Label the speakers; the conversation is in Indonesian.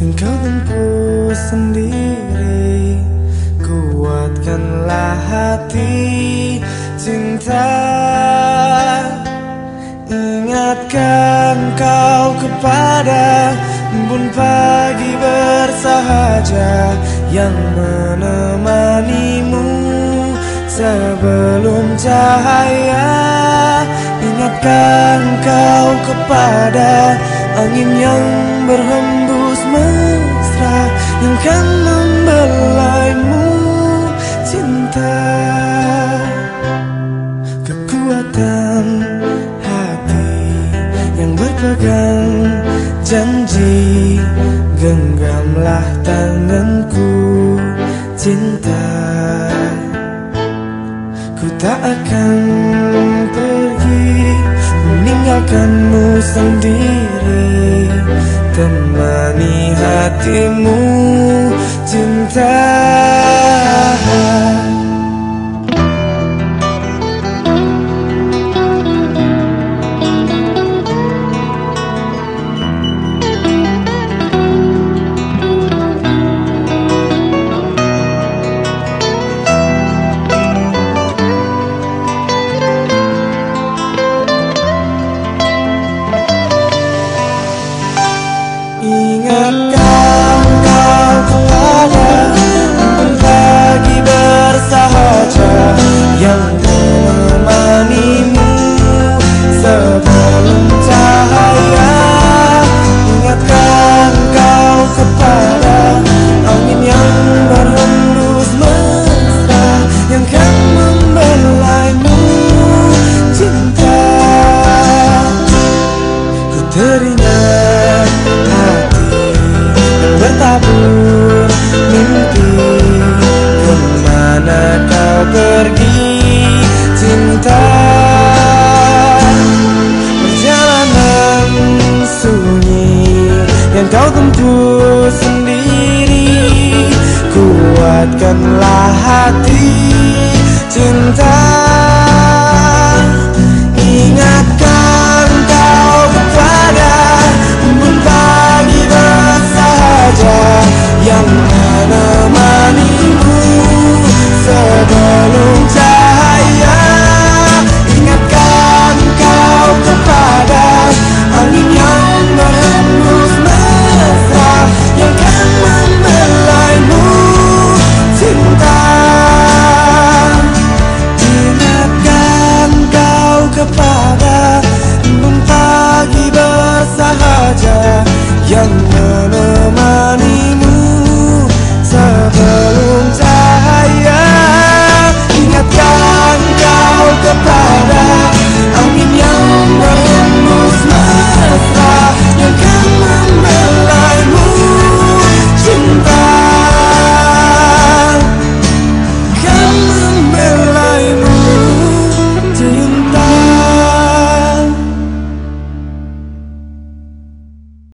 Speaker 1: yang kau tempuh sendiri. Kuatkanlah hati cinta. Ingatkan kau kepada embun pagi bersahaja Yang menemanimu sebelum cahaya. Ingatkan kau kepada angin yang Genggamlah tanganku cinta. Ku tak akan pergi meninggalkanmu sendiri. Temani hatimu cinta Ingatkan kau tempuh sendiri Kuatkanlah hati. Cinta